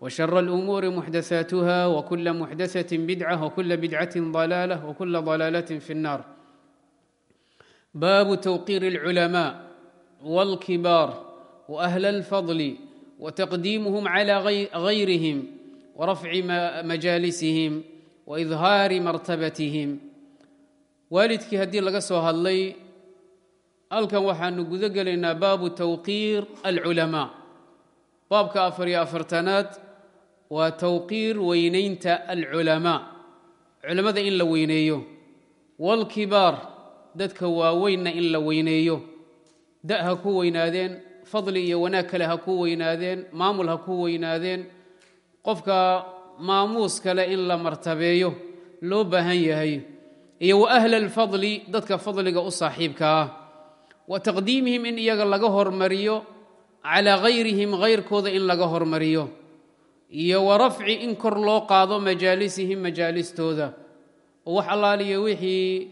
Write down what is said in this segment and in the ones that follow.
وشر الأمور محدثاتها وكل محدثة بدعة وكل بدعة ضلالة وكل ضلالة في النار باب توقير العلماء والكبار وأهل الفضل وتقديمهم على غيرهم ورفع مجالسهم وإظهار مرتبتهم waalidkii هدي laga soo hadlay halkan وحان guda gelaynaa baabu tawqiir alculamaa baabka afar waa tawqiir weynaynta alculamaa. Culammada in la weyneeyo. Waalkibaar dadka waaweynna in la weyneeyo. Da ha ku weynaadeen fadli iyo wanaag kale ha ku weynaadeen maamul ha ku weynaadeen. Qofka maamuus kale in la martabeeyo loo baahan yahay. Iyo wa ahla alfadli dadka fadliga u saaxiibka ah. Wa taqdiimihim in iyaga laga hormariyo calaa hayrihim hayrkooda in laga hormariyo iyo wa rafci in kor loo qaado majaalisihim majaalistooda. Oo wax allaaliyo wixii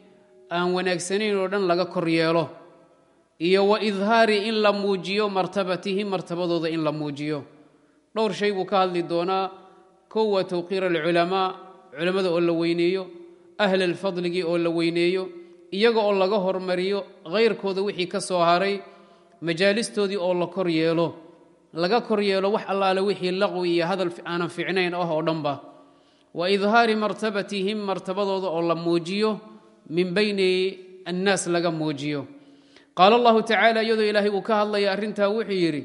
aan wanaagsanayn oo dhan laga kor yeelo. Iyo wa idhaari in la muujiyo martabatihim martabadooda in la muujiyo. Dhowr shay buu ka hadli doonaa. Kow waa alculamaa culammada oo la weyneeyo ahla alfadligii oo la weyneeyo iyaga oo laga hormariyo hayrkooda wixii ka soo haray majaalistoodii oo la kor yeelo laga kor yeelo wax allaale wixii laqwi iyo hadal aanan fiicnayn ah oo dhanba. Wa idhaari martabatihim martabadooda oo la muujiyo min bayni annaas laga muujiyo. Qaala allahu tacaala iyadoo ilaahay uu ka hadlaya arrintaa wuxuu yidhi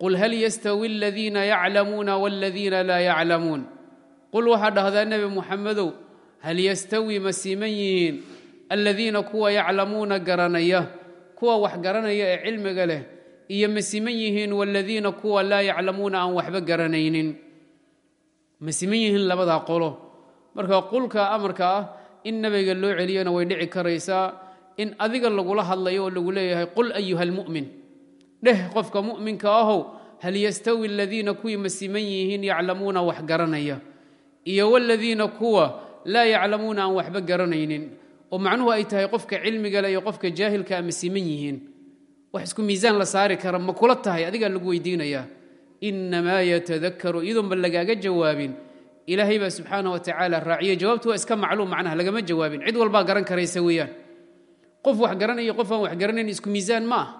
qul hal yastawi aladiina yaclamuuna waladiina laa yaclamuun. Qul waxaa dhahdaa nebi muxamedow hal yastawi ma siiman yihiin aladiina kuwa yaclamuuna garanaya kuwa wax garanaya ee cilmiga leh iyo ma siman yihiin waladiina kuwa laa yaclamuuna aan waxba garanaynin. Ma siman yihiin labadaa qolo. Marka qulka amarka ah in nabiga loo celiyana way dhici karaysaa in adiga lagula hadlayo oo lagu leeyahay qul ayuha almu'min dheh qofka mu'minka ahow hal yastawi aladiina kuwii ma siman yihiin yaclamuuna wax garanaya. Iyo waladiina kuwa laa yaclamuuna aan waxba garanaynin. Oo macnuhu ay tahay qofka cilmigale iyo qofka jaahilka ama siman yihiin wax isku miisaan la saari kara ma kula tahay? Adigaa lagu weydiinayaa. Inamaa yatadakaru iyadoonba lagaaga jawaabin. Ilaahay baa subxaana wa tacaala raaciye jawaabtu waa iska macluum macnaha lagama jawaabin. Cid walbaa garan karaysa weeyaan. Qof wax garanaya qof aan wax garanayn isku miisaan ma aha.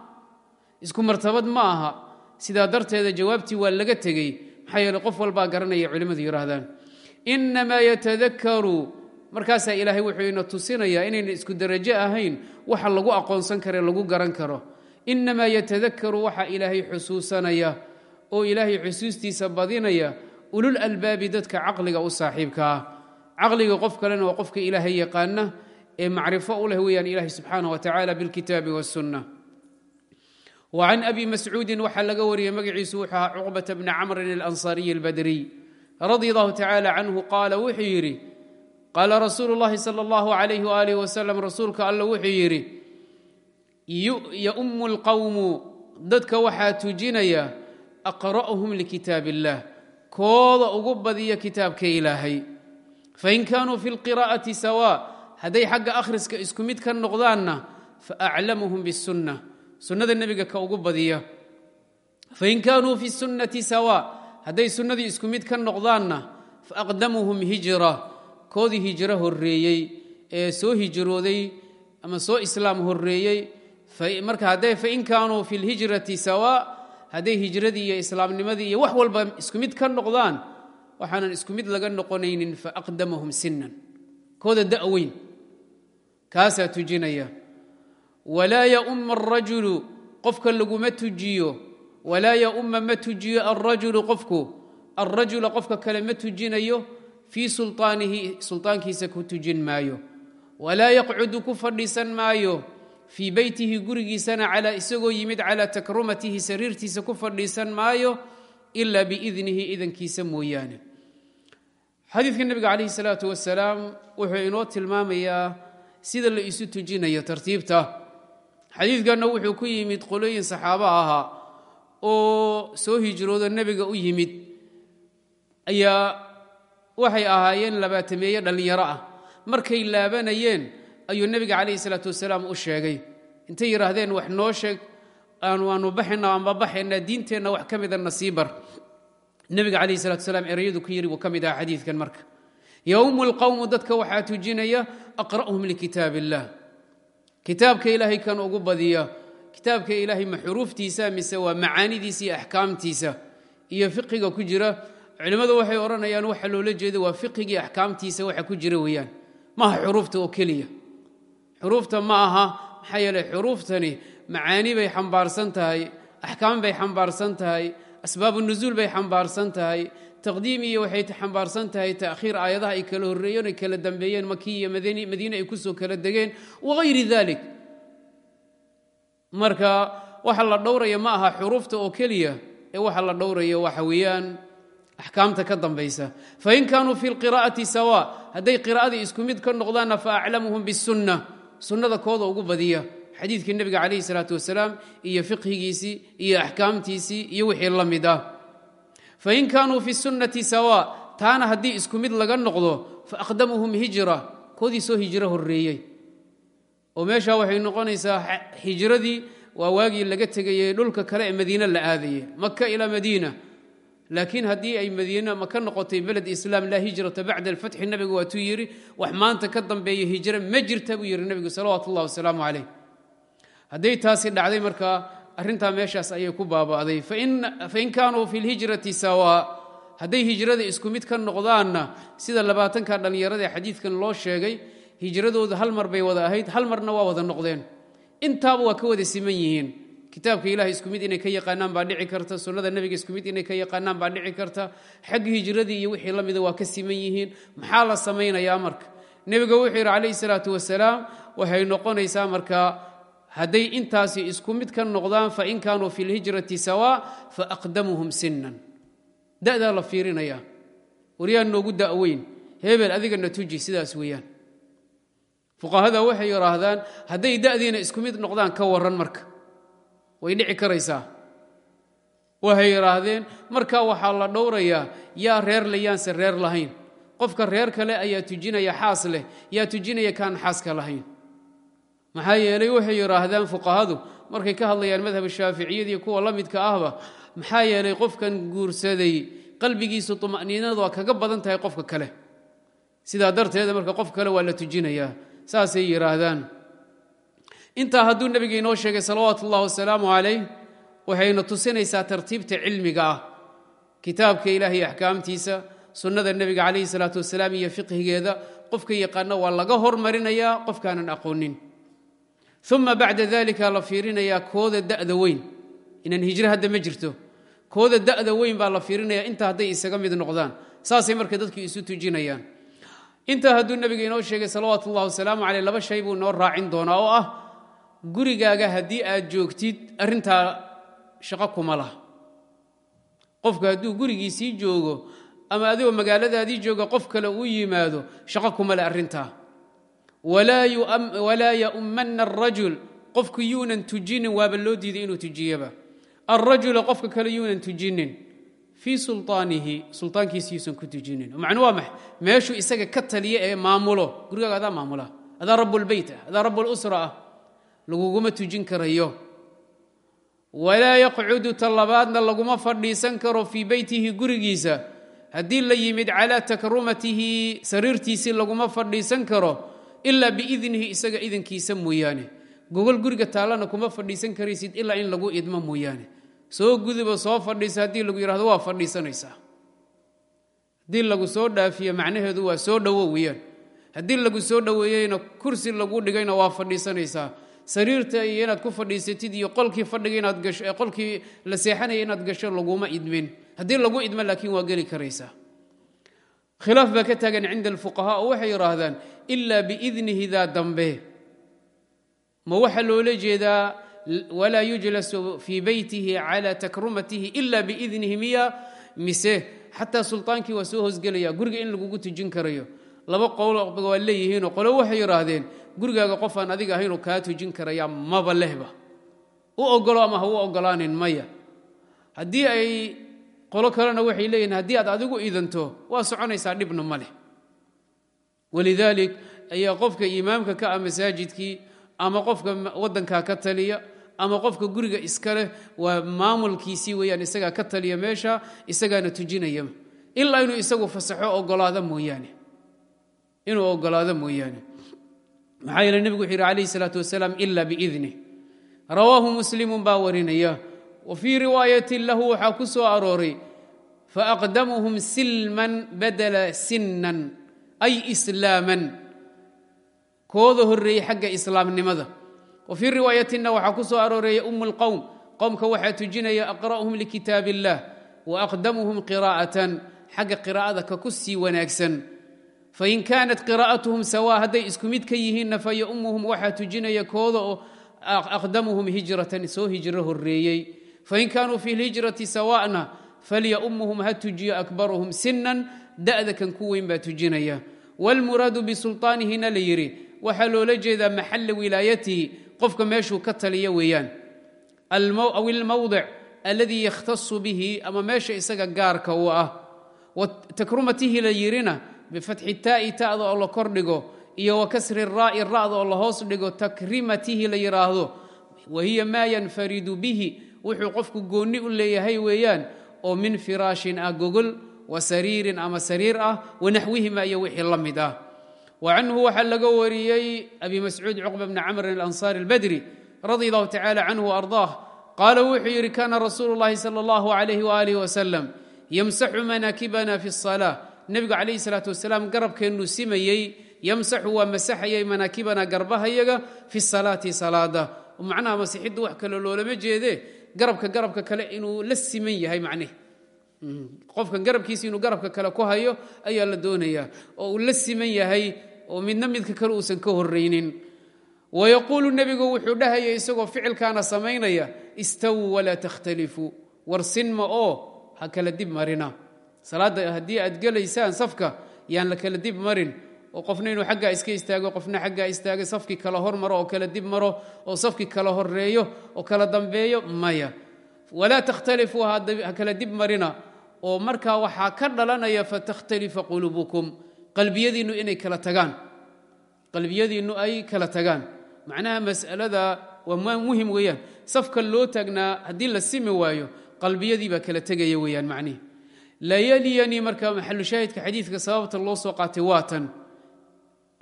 Isku martabad ma aha. Sidaa darteeda jawaabtii waa laga tegey. Maxaa yeele qof walbaa garanaya culimmadu yidhaahdaan inamaa yatadakaru markaasaa ilaahay wuxuu ina tusinayaa inayna isku darajo ahayn. Waxa lagu aqoonsan kare lagu garan karo inamaa yatadakaru waxa ilaahay xusuusanaya oo ilaahay xusuustiisa badinaya ulul albaabi dadka caqliga u saaxiibka caqliga qof kalena waa qofka ilaahay yaqaana ee macrifo u leh weeyaan ilahi subxaanah wa tacaala bilkitaabi wasunna wa can abi mascuudin waxaa laga wariyey magaciisu wuxuu ahaa cuqbata bni camrin alansariyi albadriy radia allahu tacaala canhu qaala wuxuu yidhi qaala rasuulu llahi sala allahu alayh waalih wasalam rasuulka alla wuxuu yidhi yaummu lqowmu dadka waxaa tujinaya aqra'uhum likitaab illaah kooda ugu badiya kitaabka ilaahay. Fain kaanuu fi lqiraa'ati sawaa hadday xagga akhriska isku mid ka noqdaanna faaclamuhum bisunna sunnada nebiga ka ugu badiya. Fain kaanuu fi sunnati sawaa hadday sunnadii isku mid ka noqdaanna faaqdamuhum hijra koodii hijro horreeyey ee soo hijrooday ama soo islaam horreeyey marka hadday fain kaanuu fi lhijrati sawaa hadday hijradii iyo islaamnimadii iyo wax walba isku mid ka noqdaan waxaanan isku mid laga noqonaynin faaqdamahum sinan kooda da'weyn kaasaa tujinaya. Walaa yauma arajulu qofka laguma tujiyo. Walaa yauma ma tujiyo alrajulu qofku. Alrajula qofka kale ma tujinayo fii sulطaanihi sulطaankiisa ku tujin maayo. Walaa yaqcudu ku fadhiisan maayo fii beytihi gurigiisana calaa isagoo yimid calaa takrumatihi sariirtiisa ku fadhiisan maayo ilaa biidnihi idankiisa mooyaane. Xadiidka nebiga calayhi salaatu wasalaam wuxuu inoo tilmaamayaa sida la isu tujinayo tartiibta. Xadiidkanna wuxuu ku yimid qolooyin saxaabo ahaa oo soo hijroodo nebiga u yimid. Ayaa waxay ahaayeen labaatameeye dhallinyaro ah. Markay laabanayeen ayuu nebiga calayhi salaatu wasalaam u sheegay. Intay yidhaahdeen wax noo sheeg waanu baxayna aanba baxaynaa diinteenna wax ka mida nasiibar nebiga calayhi salatu wasalaam ereyadu ku yidhi buu ka mid aha xadiidkan marka. Yowmu lqowmu dadka waxaa tujinaya aqra'hum likitaab illah kitaabka ilaahay kan ugu badiya kitaabka ilaahay ma xuruuftiisa mise waa macaanidiisa iyo axkaamtiisa? Iyo fiqiga ku jira culimmadu waxay odhanayaan waxa loola jeeda waa fiqigii axkaamtiisa waxa ku jira weeyaan. Maaha xuruufta oo keliya xuruufta ma aha maxaa yeeley xuruuftani macaani bay xambaarsan tahay axkaam bay xambaarsan tahay asbaabu nuzuul bay xambaarsan tahay taqdiim iyo waxay xambaarsan tahay ta'khiir aayadaha ay kala horreeyeen ay kala dambeeyeen maki iyo madiine ay ku soo kala degeen wagayri dalik marka waxa la dhowraya ma aha xuruufta oo keliya ee waxa la dhowraya waxa weeyaan axkaamta ka dambaysa. Fain kaanuu fi lqiraa'ati sawa hadday qiraa'adii isku mid ka noqdaanna fa aclamuhum bisunna sunnada kooda ugu badiya. Xadiidkii nebiga calayhi salaatu wasalaam iyo fiqhigiisii iyo axkaamtiisii iyo wixii la mid ah. Fain kaanuu fi sunnati sawa taana haddii isku mid laga noqdo faaqdamuhum hijra koodii soo hijro horreeyey. Oo meesha waxay noqonaysaa hijradii waa waagii laga tegayey dhulka kale ee madiine la aadayey maka ilaa madiina laakiin haddii ay madiina maka noqotay beled islaam laa hijrata bacda alfatxi nebigu waatuu yidhi wax maanta ka dambeeya hijro ma jirta buu yidhi nebigu salawaatu ullahi wasalaamu calayh. Hadday taasi dhacday markaa arrintaa meeshaas ayay ku baaba'day. Fain kaanuu fi lhijrati sawa hadday hijrada isku mid ka noqdaanna sida labaatanka dhallinyarada ee xadiidkan loo sheegay hijradooda hal mar bay wada ahayd hal marna waa wada noqdeen. Intaaba waa ka wada siman yihiin kitaabka ilaah isku mid inay ka yaqaanaan baa dhici karta sunnada nebiga isku mid inay ka yaqaanaan baa dhici karta xagga hijradii iyo wixii la mida waa ka siman yihiin maxaa la samaynayaa marka? Nebiga wuxuu yidhi calayhi salaatu wasalaam waxay noqonaysaa markaa hadday intaasi isku mid ka noqdaan fain kaanuu fi lhijrati sawa faaqdamuhum sinan da'daa la fiirinaya waryaa noogu da'weyn hebel adigana tuji sidaas weeyaan. Fuqahada waxay yidhaahdaan hadday da'diina isku mid noqdaan ka waran marka way dhici karaysaa. Waxay yidhaahdeen marka waxaa la dhowrayaa yaa reer le yaanse reer lahayn. Qofka reer kale ayaa tujinaya xaas leh yaa tujinaya kaan xaaska lahayn. Maxaa yeelay waxay yidhaahdaan fuqahadu markay ka hadlayaan madhab shaaficiyadiiyo kuwa la midka ahba maxaa yeelay qofkan guursaday qalbigiisu tuma'niinadu waa kaga badan tahay qofka kale. Sidaa darteeda marka qof kale waa la tujinayaa saasay yidhaahdaan intaa hadduu nebiga inoo sheegay salawaatu ullahi wasalaamu calayh waxayna tusinaysaa tartiibta cilmiga ah. Kitaabka ilaah iyo axkaamtiisa sunnada nebiga calayhi salaatu wasalaam iyo fiqhigeeda qofka yaqaana waa laga hormarinayaa qofkaanan aqoonin. Uma bacda dalika la fiirinayaa kooda da'da weyn. Inaan hijro hadda ma jirto. Kooda da'da weyn baa la fiirinaya intaa hadday isaga mid noqdaan. Saasay marka dadku isu tujinayaan. Intaa hadduu nebiga inoo sheegay salawaatu wasalaamu caleyh laba shay buu inoo raacin doonaa oo ah gurigaaga haddii aad joogtid arrintaa shaqo kuma laha. Qofka hadduu gurigiisii joogo ama adigoo magaaladaadii jooga qof kale uu yimaado shaqo kuma leh arrintaa. Walaa yaummanna arajul qofku yuunan tujinin waaba loo diiday inuu tujiyaba. Alrajula qofka kale yuunan tujinin. Fii sulaanihi sulaankiisa yuusan ku tujinin. Macnu waa max meeshuu isaga ka taliya ee maamulo. Gurigaaga adaa maamula. Adaa rabbulbeyt ah adaa rabulusra ah laguguma tujin karayo. Walaa yaqcudu ta labaadna laguma fadhiisan karo fii beytihi gurigiisa. Haddii la yimid calaa takrumatihi sariirtiisii laguma fadhiisan karo ilaa biidnihi isaga idankiisa mooyaane. Gogol guriga taallana kuma fadhiisan karaysid ilaa in lagu idmo mooyaane. Soo guduba soo fadhiisa haddii lagu yidhahdo waa fadhiisanaysaa. Haddii lagu soo dhaafiyo macnaheedu waa soo dhowo weeyaan. Haddii lagu soo dhoweeyeyna kursi lagu dhigayna waa fadhiisanaysaa sariirta iyo inaad ku fadhiisatid iyo qolkii fadhiga inaad gasho qolkii la seexanaya inaad gasho laguma idmin. Haddii lagu idmo laakiin waa geli karaysaa khilaaf baa ka taagan cinda alfuqahaa oo waxay yidhaahdaan ilaa biidnihi dambe. Ma waxaa loola jeedaa walaa yujlasu fii beytihi cala takrumatihi ila biidnihi miya mise xataa sultaankii waa soo hoosgelaya guriga in lagugu tujin karayo. Laba qowl waa leeyihiinoo qole waxay yidhaahdeen gurigaaga qofaan adiga ahaynoo kaa tujin karaya maba lehba. U ogolo ama ha u ogolaanin maya. Haddii ay qolo kalena waxay leeyihiin haddii aad adigu idanto waa soconaysaa dhibna ma leh. Walidaalik ayaa qofka imaamka ka ah masaajidkii ama qofka waddankaa ka taliya ama qofka guriga iska leh waa maamulkiisii weeyaan isagaa ka taliya meesha isagaana tujinaya ilaa inuu isagu fasaxo ogolaada mooyaane. Inuu ogolaado mooyaane maxaa yeele nebigu wuxu yidhi calayhi salaatu wasalaam ila biidni rawaahu muslimun baa warinaya wa fii riwaayatin lahu waxaa ku soo arooray faaqdamuhum silman badala sinnan ay islaaman. Kooda horreeyey xagga islaamnimada. Wa fii riwaayatina waxaa ku soo arooreeya umu lqowm qowmka waxaa tujinaya aqra'uhum likitaab illah wa aqdamuhum qiraa'atan. Xagga qiraa'ada ka ku sii wanaagsan fain kaanat qiraa'atuhum sawaa hadday isku mid ka yihiinna fayaumuhum waxaa tujinaya kooda oo aqdamuhum hijratan soo hijro horreeyey fain kaanuu fi lhijrati sawa'na falyaumuhum ha tujiyo akbaruhum sinan da'da kan ku weyn baa tujinaya wاlmuraadu bisulطaanihina la yidhi waxaa loola jeedaa maxala wilaayatihi qofka meeshuu ka taliya weeyaan aw ilmawdic aladii yakhtasu bihi ama meesha isaga gaarka u ah takrumatihi la yidhina bifatxi taa'i ta'da oo la kordhigo iyo wa kasri raa'i ra'da oo la hoos dhigo takrimatihi la yidhaahdo wa hiya maa yanfaridu bihi wuxuu qofku goonni u leeyahay weeyaan oo min firaashin ah gogol wa sariirin ama sariir ah wanaxwihima iyo wixii la mid ah wa canhu waxaa laga wariyey abi mascuud cuqba bni camrin alansaari albadri radi allahu tacala canhu ardaah qaala wuxuu yidhi kana rasuulu llahi sala allahu alayh waalih wasalam yamsaxu manaakibana fi الsalaa nebigu calayhi salaatu wasalaam garabkeennuu simayey yamsaxu waa masaxayay manaakibana garbahayaga fi salaati salaada. Macnaha masixiddu wax kale loolama jeede garabka garabka kale inuu la siman yahay macneh qofka garabkiisa inuu garabka kale ku hayo ayaa la doonayaa. Oo uu la siman yahay oo midna midka kale uusan ka horraynin. Wayaquulu nebigu wuxuu dhahaya isagoo ficilkaana samaynaya istawuu walaa takhtalifuu war sinma oo ha kala dib marina salaadda haddii aad gelaysaan safka yaan la kala dib marin. Oo qofna inuu xaggaa iska istaago qofna xaggaa istaago safkii kala hormaro oo kala dib maro oo safkii kala horeeyo oo kala dambeeyo maya. Walaa takhtalifuu ha kala dib marina. Oo markaa waxaa ka dhalanaya fatakhtalifa qulubukum. Qalbiyadiinnu inay kala tagaan. Qalbiyadiinnu ay kala tagaan. Macnaha mas'alada waa muhiim weeyaan. Safka loo taagnaa haddii la simi waayo qalbiyadii baa kala tegaya weeyaan macnihi layaliyanii marka maxalushaahidka xadiidka sababta loo soo qaatay waa tan.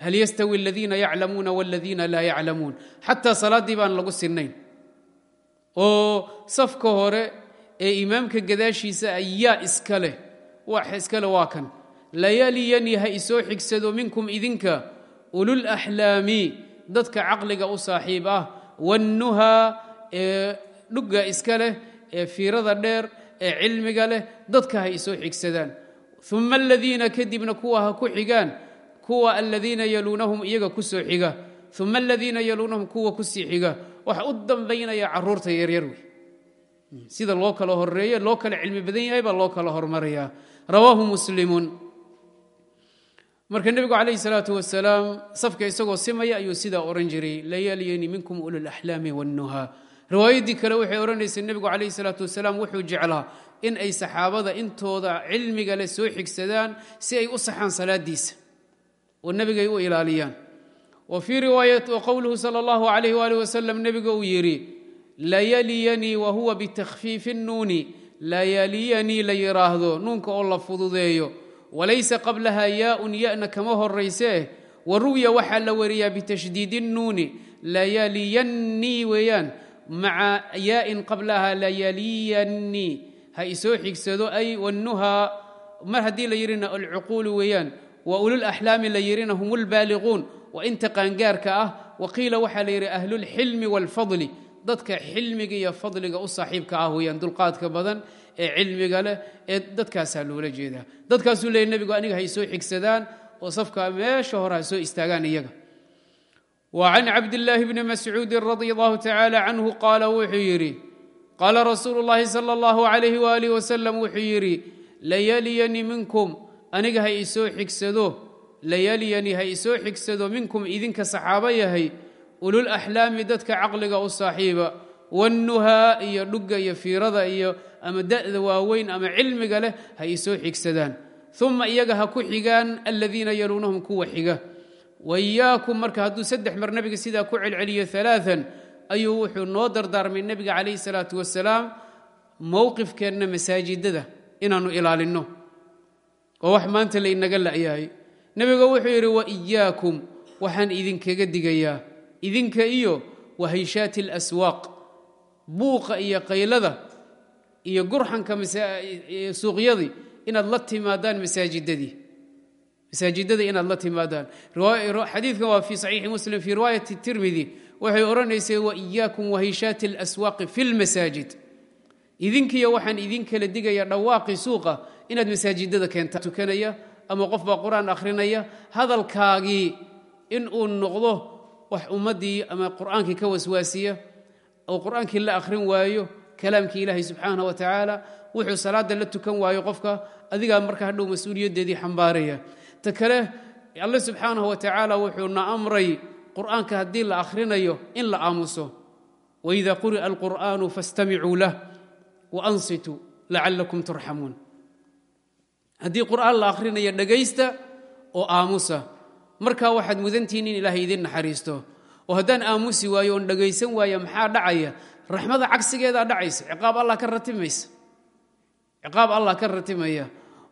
Hal yastawi aladiina yaclamuuna waladiina laa yaclamuun. Xataa salaaddii baan lagu sinnayn oo safka hore ee imaamka gadaashiisa ayaa iska leh. Wax iskale waa kan. Layaliyanii ha isoo xigsado minkum idinka. Ulul axlaami dadka caqliga u saaxiib ah. Wannuhaa ee dhugga iska leh ee fiirada dheer ee cilmiga leh dadka ha isoo xigsadaan. Uma aladiina kadibna kuwa ha ku xigaan kuwa aladiina yaluunahum iyaga ku soo xiga. Uma aladiina yaluunahum kuwa ku sii xiga. Waxa u dambaynaya carruurta yaryar wey. Sida loo kala horeeye loo kala cilmi badan yahay baa loo kala hormaraya rawaahu muslimuun marka nebigu calayhi salaatu wasalaam safka isagoo simaya ayuu sidaa ohan jiray layaaliyani minkum ululaxlaami wannuhaa riwaayaddii kale waxay odhanaysay nebigu calayhi salaatu wasalaam wuxuu jeclaa in ay saxaabada intooda cilmiga leh soo xigsadaan si ay u saxaan salaadiisa oo nebigay u ilaaliyaan. Wa fii riwaayat wa qowluhu sala allahu calayh waali wasalam nebiga uu yidhi layaliyanii wa huwa bitakhfiifi nnuuni layaliyanii la yidhaahdo nuunka oo la fududeeyo walaysa qablaha yaaun yana kama horaysee wa ruwiya waxaa la wariyaa bitashdiidi nnuuni layaliyannii weeyaan maca yaa'in qablaha layaliyannii ha isoo xigsado ay wannuhaa mar haddii la yidhina alcuquulu weeyaan wa ululaxlaami la yidhina hum ulbaaliquun waa inta qaangaarka ah wa qiila waxaa la yidhi ahlulxilmi waalfadli dadka xilmiga iyo fadliga u saaxiibka ah weeyaan dulqaadka badan ee cilmiga leh ee dadkaasaa loola jeedaa. Dadkaasuu leeyay nebigu aniga hay soo xigsadaan oo safkaa meesha hore ha istaagaan iyaga wa can cabdillaahi bni mascuudin radia allahu tacaala canhu qaala wuxuu yidhi qaala rasuulu llaahi sala allahu calayhi waaalih wasalam wuxuu yidhi layaliyani minkum aniga ha isoo xigsado layaliyani ha isoo xigsado minkum idinka saxaabo yahay ulul axlaami dadka caqliga u saaxiiba wannuhaa iyo dhugga iyo fiirada iyo ama da'da waaweyn ama cilmiga leh ha isoo xigsadaan uma iyaga ha ku xigaan aladiina yaluunahum kuwa xiga waiyaakum marka hadduu saddex mar nebiga sidaa ku celceliyo alaaan ayuu wuxuu noo dardaarmay nebiga calayhi salaatu wasalaam mowqifkeenna masaajidada inaannu ilaalinno. Oo wax maanta laynaga la'yahay. Nebiga wuxuu yidhi waiyaakum waxaan idinkaga digayaa. Idinka iyo wahayshaati alaswaaq buuqa iyo qaylada iyo gurxanka suuqyadii inaad la timaadaan masaajidadii masaajidada inaad la timaadaan. Xadiidkan waa fii saxiixi muslim fii riwaayati tirmidi. Waxay odhanaysay waiyaakum wahayshaati alaswaaqi fi lmasaajid idinkiyo waxaan idin kala digaya dhawaaqi suuqa inaad masaajidada keenta. Tukanaya ama qof baa qur'aan akhrinaya hadalkaagii in uu noqdo wax ummaddii ama qur'aankii ka waswaasiya oo qur'aankii la akhrin waayo kalaamkii ilaahay subxaanah wa tacaala wuxuu salaada la tukan waayo qofka adigaa marka hadhow mas'uuliyaddeedii xambaaraya ta kale alle subxaanahu wa tacaala wuxuu na amray qur'aanka haddii la akhrinayo in la aamuso. Waida quri'a alqur'aanu fastamicuu lah waansituu lacalakum turxamuun haddii qur'aan la akhrinayo dhegaysta oo aamusa markaa waxaad mudantihiin in ilaahay idin naxariisto. Oo haddaan aamusi waayo oon dhegaysan waaya maxaa dhacaya? Raxmada cagsigeedaa dhacaysa ciqaab allah ka ratimaysa ciqaab allah ka ratimaya.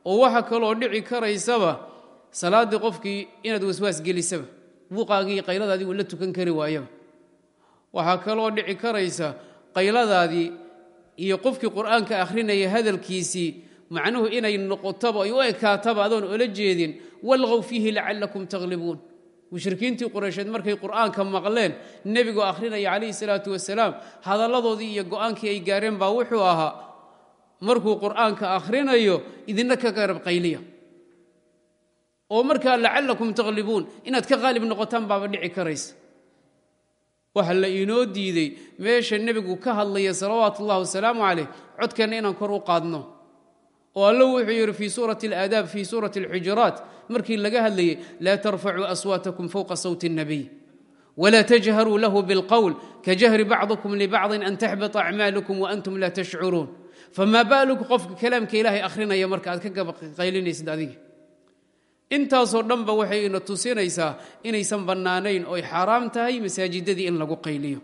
Oo waxa kaloo dhici karaysaba salaaddii qofkii inaad waswaas gelisaba buuqaagii qayladaadii uu la tukan kari waayaba waxaa kaloo dhici karaysa qayladaadii iyo qofkii qur'aanka akhrinaya hadalkiisii macnuhu inay noqotaba ay u ekaataba adoon ola jeedin walqow fiihi lacalakum taglibuun mushrikiintii qureysheed markay qur'aanka maqleen nebigoo akhrinaya calayhi salaatu wasalaam hadalladoodii iyo go'aankii ay gaareen baa wuxuu ahaa markuu qur'aanka akhrinayo idinna ka garab qayliya oo markaa lacalakum taglibuun inaad ka qaalib noqotaan baaba dhici karaysa. Waxa la inoo diiday meesha nebigu ka hadlaya salawaatu wasalaamu calayh codkeenna inaan kor u qaadno. Oo alla wuxuu yidhi fii suurati alaadaab fii suurati alxujuraat markii laga hadlayay laa tarfacuu aswaatakum fowqa sawti اnnabiy wla tajharuu lahu bilqowl kajahri bacdikum libacdin an taxbita acmaalukum waantum laa tashcuruun. Famaa baaluku qofka kalaamka ilaahay akhrinaya marka aad ka gabaqaylinaysid adiga intaasoo dhanba waxay ina tusinaysaa inaysan bannaanayn oy xaaraam tahay masaajidadii in lagu qayliyo.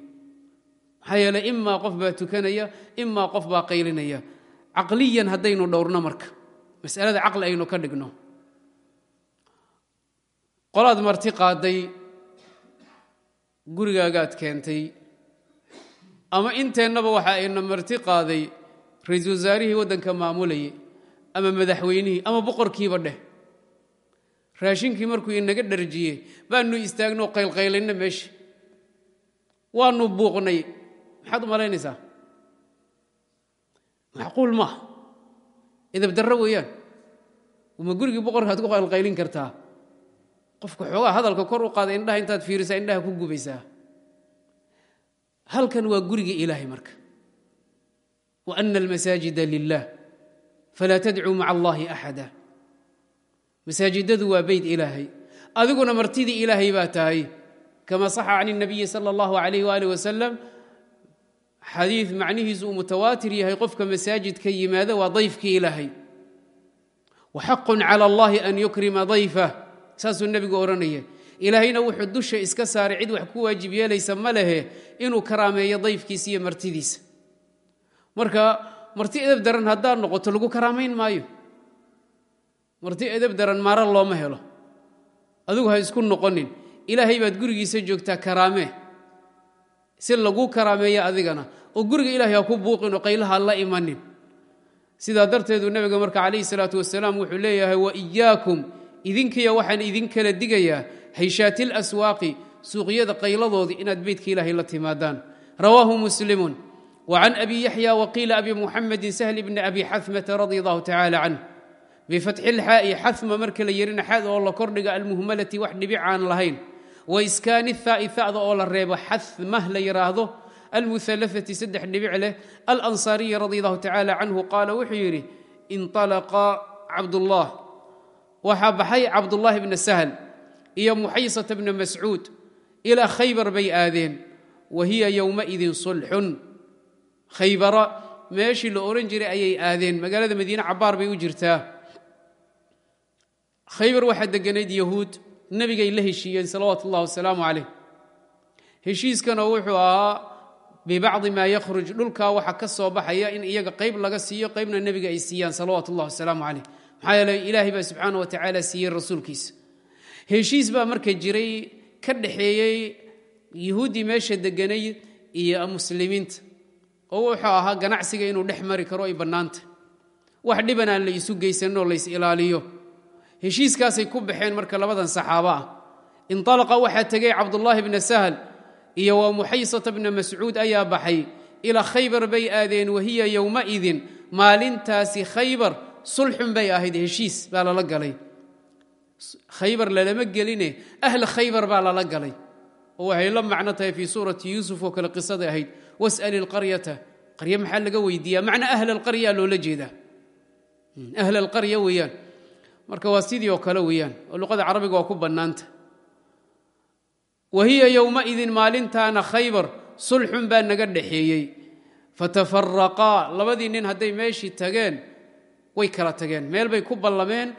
Maxaa yeele imaa qof baa tukanaya imaa qof baa qaylinaya. Caqliyan haddaynu dhowrno marka. Masalada caqli aynu ka dhigno. Qolaad marti qaaday gurigaagaad keentay ama inteennaba waxa ayna marti qaaday ra'iisul wasaarihii waddanka maamulayay ama madaxweynihii ama boqorkiiba dheh raashinkii markuu inaga dharjiyey baanu istaagno qaylqaylayna meesha waanu buuqnay. Maxaad u malaynaysaa? Macquul maaha idabdarro weeyaan. Uma gurigii boqorkaad ku qaylqaylin kartaa? Qofka xoogaa hadalka kor u qaada indhaha intaad fiirisaa indhaha ku gubaysaa. Halkan waa guriga ilaahay marka. Wa ana almasaajida lilah falaa tadcuu maca allahi axada masaajidadu waa beyt ilaahay. Adiguna martidii ilaahay baa tahay. Kama saxa can اnabiyi sala اllahu alayh waalih wasalam xadiid macnihiisu uu mutawaatir yahay qofka masaajidka yimaada waa dayfkii ilaahay. Wa xaqun cala allahi an yukrima dayfah. Saasuu nebigu odhanaya ilaahayna wuxuu dusha iska saaray cid wax ku waajib yeelaysa ma lehe inuu karaameeyo dayfkiisa iyo martidiisa. Marka marti edab daran haddaad noqoto lagu karaamayn maayo marti edab daran maara looma helo. Adigu ha isku noqonin. Ilaahay baad gurigiisa joogtaa karaamee. Si laguu karaameeya adigana oo guriga ilaahay ku buuqin oo qaylaha la imanin. Sidaa darteedu nabiga marka calayhi salaatu wasalaam wuxuu leeyahay wa iyaakum idinkiya waxaan idin kala digayaa hayshaati laswaaqi suuqyada qayladoodii inaad beytka ilaahay la timaadaan. Rawaahu muslimun. Wa can abi yaxya wa qiila abi muxamedin sahl bni abi xamata radi allahu tacaala canh bifatxilxaa'i xafma marka la yerina xad oo la kordhiga almuhmalati wax dhibic aan lahayn. Wa iskaani thaa'i oo la reebo xadmah la yiraahdo almualafati saddex dhibic leh. Alansaariyi radi allahu tacaala canhu qaala wuxuu yidhi inalaqa cabdullah. Waxaa baxay cabdulaahi bna sahl iyo muxaysata bna mascuud ilaa khaybar bay aadeen. Wa hiya yowmaidin sulxun. Khaybara meeshii la oran jiray ayay aadeen. Magaalada madiine cabaar bay u jirtaa khaybar waxaa deganayd yahuud nebigay la heshiiyeen salawaatu ullahi wasalaamu calayh. Heshiiskana wuxuu ahaa bibacdi maa yakhruj dhulkaa waxa ka soo baxaya in iyaga qayb laga siiyo qaybna nebiga ay siiyaan salawaatu ullahi wasalaamu calayh. Maxaa yeele ilaahay baa subxaana wa tacaala siiyey rasuulkiisa. Heshiis baa marka jiray ka dhaxeeyey yahuuddii meesha deganayd iyo muslimiinta. Oo wuxuu ahaa ganacsiga inuu dhex mari karo ay bannaanta. Wax dhiban aan la isu geysaninoo lays ilaaliyo heshiiskaasay ku baxeen marka labadan saxaabo ah. Inalaqa waxaa tegey cabdullaahi bna sahl iyo wa muxaysata bna mascuud ayaa baxay ilaa khaybar bay aadeen wahiya yowmaidin maalintaasi khaybar sulxun bay ahayd heshiis baa lala galay. Khaybar lalama geline ahla khaybar baa lala galay. Oo waxay la macno tahay fii suurati yuusuf oo kale qisada ahayd was'al ilqaryata qarya maxaa laga weydiiyaa? Macna ahla alqarya loola jeedaa. Ahla alqarya weeyaan marka waa sidii oo kale weeyaan oo luqada carabiga waa ku bannaanta. Wa hiya yowmaidin maalintaana khaybar sulxun baa naga dhaxeeyey. Fatafaraqaa labadii nin hadday meeshii tageen way kala tageen. Meel bay ku ballameen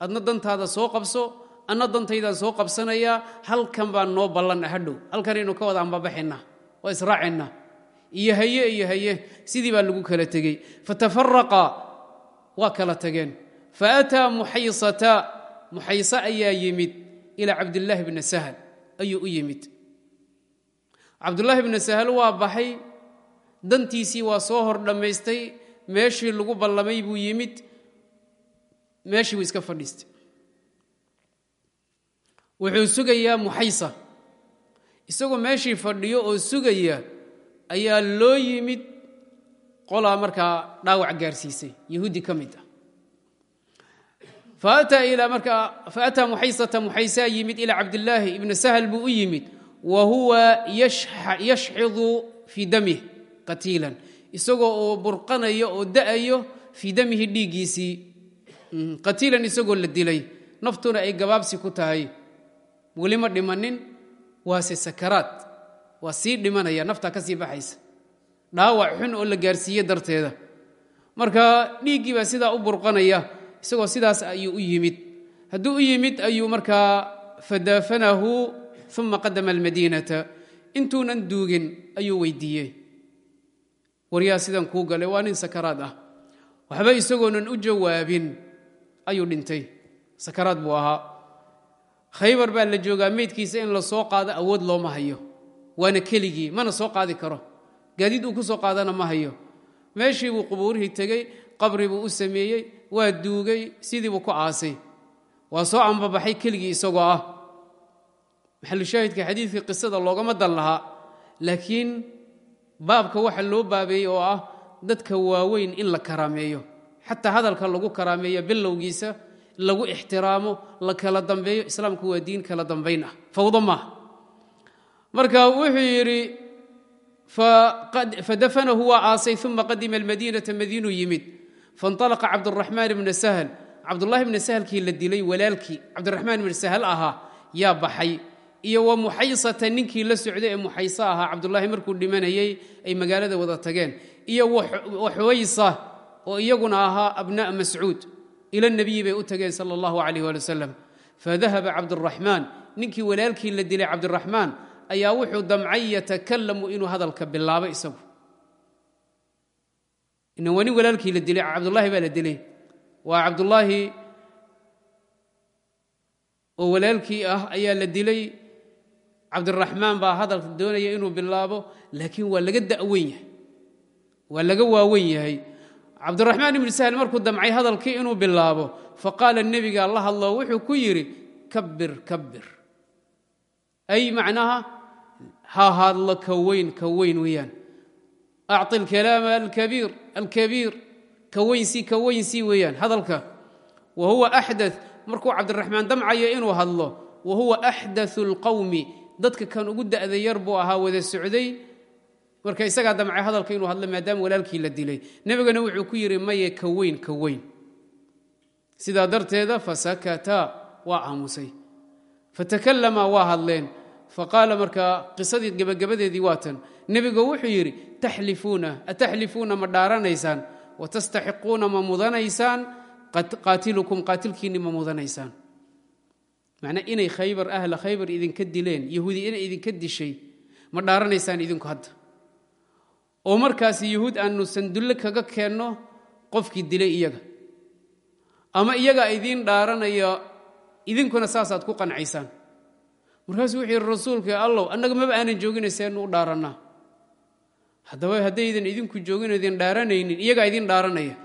adna dantaada soo qabso anna dantaydaan soo qabsanayaa halkan baan noo ballanna hadhow halkanaynu ka wada anbabaxinaa waa israacina iyo haye iyo haye sidii baa lagu kala tegey. Fatafaraqa waa kala tageen faataa muxaysata muxayse ayaa yimid ilaa cabdillaahi bni sahl ayuu u yimid cabdullaahi bni sahl waa baxay dantiisii waa soo hor dhammaystay meeshii lagu ballamay buu yimid meeshii buu iska fadhiistay wuxuu sugayaa muxaysa isagoo meeshii fadhiyo oo sugaya ayaa loo yimid qolaa markaa dhaawac gaarsiisay yahuudi ka mid ah faataa muxaysata muxaysaa yimid ilaa cabdillaahi ibni sahl buu u yimid. Wa huwa yashxidu fii damih qatiilan. Isagoo oo burqanayo oo da'ayo fii damihi dhiiggiisii qatiilan isagoo la dilay. Naftuna ay gabaabsi ku tahay. Weli ma dhimanin waase sakaraad. Waa sii dhimanaya naftaa ka sii baxaysa. Dhaawac xun oo la gaarsiiye darteeda. Marka dhiiggii baa sidaa u burqanaya isagoo sidaas ayuu u yimid. Hadduu u yimid ayuu markaa fadaafanahu uma qadama almadiinata. Intuunan duugin ayuu weydiiyey. Waryaa sidan kuu galay? Waa nin sakaraad ah. Waxba isagoonan u jawaabin ayuu dhintay. Sakaraad buu ahaa. Khaybar baa la joogaa meydkiisa in la soo qaado awood looma hayo. Waana keligii mana soo qaadi karo. Gaadiid uu ku soo qaadana ma hayo. Meeshii buu qubuurihii tegey qabri buu u sameeyey waa duugay sidii buu ku aasay waa soo ambabaxay keligii isagoo ah. Maxalushaahidka xadiidkii qisada loogama dan lahaa laakiin baabka waxa loo baabeeyey oo ah dadka waaweyn in la karaameeyo. Xataa hadalka lagu karaameeya bilowgiisa lagu ixtiraamo la kala dambeeyo islaamku waa diin kala dambayn ah. Fawdo maaha marka wuxuu yidhi fadafanahu waa aasay uma qadima almadiinata madiinuu yimid faاnطalaqa cabduraxmaan ibna sahl cabdullahi bna sahlkii la dilay walaalkii cabdiraxmaan ibna sahl ahaa yaa baxay iyo wa muxaysata ninkii la socday ee muxaysa ahaa cabdullaahi markuu dhimanayey ay magaalada wada tageen iyo wa xuwaysa oo iyaguna ahaa abna'a mascuud ila nebiyi bay u tageen sala allahu calayh waali wasalam fadahaba cabduraxmaan ninkii walaalkii la dilay cabdiraxmaan ayaa wuxuu damcay yatakalamu inuu hadalka bilaabo isagu ina waa nin walaalkii la dilay cabdullaahi baa la dilay waa cabdullaahi oo walaalkii ah ayaa la dilay cabdiraxmaan baa hadalka doonaya inuu bilaabo laakiin waa laga da'wen yahay waa laga waawen yahay cabdiraxmaan ibni sahl markuu damcay hadalkii inuu bilaabo faqaala nebiga la hadlo wuxuu ku yidhi kabir kabir ay macnaha ha hadlo ka weyn ka weyn weeyaan acطi اlkalaama alkabiir alkabiir ka weynsii ka weynsii weeyaan hadalka wa huwa axdaث markuu cabdiraxmaan damcayo inuu hadlo wa huwa axdaثu اlqowmi dadka kan ugu da'da yar buu ahaa wada socday marka isagaa damcay hadalka inuu hadlo maadaama walaalkii la dilay nebigana wuxuu ku yidhi maye ka weyn ka weyn sidaa darteeda fasakata waa aamusay fatakallama waa hadleen faqaala markaa qisadii gebagabadeedii waatan nebigu wuxuu yidhi taxlifuuna ataxlifuuna ma dhaaranaysaan watastaxiquuna ma mudanaysaan qaatilukum qaatilkiinni ma mudanaysaan. Macnaa inay khaybar ahla khaybar idinka dileen yahuudi inay idinka dishay ma dhaaranaysaan idinku hadda. Oo markaas yahuud aanu sandulle kaga keenno qofkii dilay iyaga. Ama iyaga idiin dhaaranaya idinkuna saasaad ku qancaysaan markaasuu wuxuu yidhi rasuulka allow annaga maba aanan joogina seenu u dhaarannaa haddaba haddaydan idinku joogin idin dhaaranaynin iyagaa idin dhaaranaya.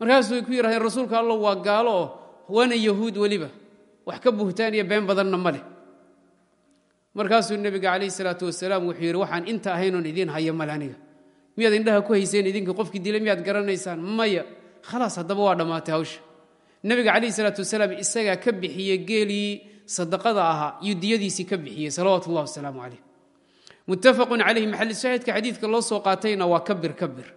Markaasuu ku yidhahdeen rasuulka allow waa gaalo oo waana yahuud weliba wax ka buhtaan iyo been badanna ma leh. Markaasuu nebiga calayhi salaatu wasalaam wuxuu yidhi waxaan inta ahaynoon idiin haya male aniga. Miyaad indhaha ku hayseen idinka? Qofkii dilay miyaad garanaysaan? Maya khalaas haddaba waa dhammaatay hawsha. Nebiga calayhi salaatu wasalaam isagaa ka bixiyey geelii sadaqada ahaa iyo diyadiisii ka bixiyey salawaatu ullah wasalaamu calayh. Muttafaqun calayhi maxali shaahidka xadiidka loo soo qaatayna waa kabir kabir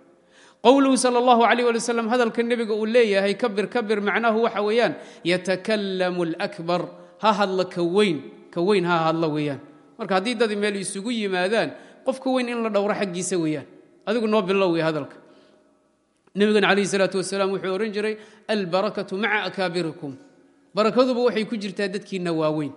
qowluhu sal allahu alayh ali wasalam hadalka nebiga uu leeyahay kabir kabir macnahu waxa weeyaan yatakallamu alakbar ha hadla ka weyn ka weyn ha hadla weeyaan. Marka haddii dadi meel isugu yimaadaan qof ka weyn in la dhowro xaggiisa weeyaan. Adigu noo bilow hadalka. Nebigana calayhi salaatu wasalaam wuxuu odhan jiray albarakatu maca akaabirikum barakaduba waxay ku jirtaa dadkiinna waaweyn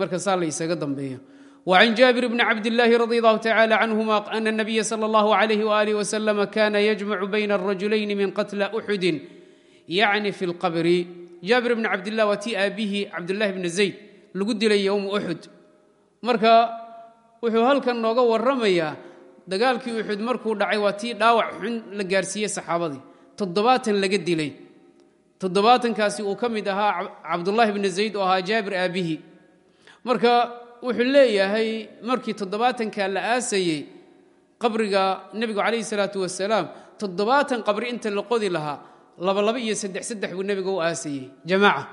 marka saa la isaga dambeeyo وعن جابر بن عبد الله رضي الله تعالى عنهما أن النبي صلى الله عليه وآله وسلم كان يجمع بين الرجلين من قتل أحد يعني في القبر جابر بن عبد الله وتي أبيه عبد الله بن زيد لقد لي يوم أحد مركا wuxuu halkan nooga warramayaa dagaalkii uxud markuu dhacay waa tii dhaawac xun la gaarsiiyey saxaabadii toddobaatan laga dilay toddobaatankaasi uu ka mid ahaa cabdullaahi bni zayd oo ahaa jaabir aabihi marka wuxuu leeyahay markii toddobaatanka la aasayey qabriga nebigu calayhi salaatu wasalaam toddobaatan qabri inta la qodi lahaa labalaba iyo saddex saddex buu nebiga u aasayey. Jamaaca.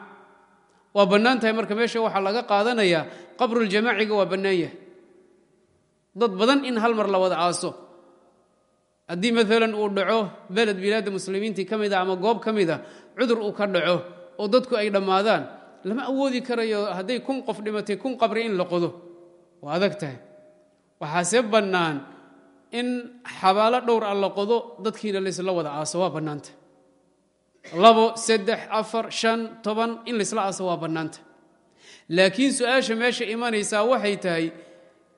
Waa bannaan tahay marka meesha waxaa laga qaadanayaa qabruljamaaciga waa bannaan yahay. Dad badan in hal mar la wada aaso. Haddii maalan uu dhaco beled bilaadda muslimiintii ka mid a ama goob ka mid a cudur uu ka dhaco oo dadku ay dhammaadaan lama awoodi karayo hadday kun qof dhimatay kun qabri in la qodo. Waa adag tahay waxaase bannaan in xabaalo dhowr a la qodo dadkiina laysla wada aaso waa bannaanta labo saddex afar shan toban in laysla aaso waa bannaanta laakiin su'aasha meesha imanaysaa waxay tahay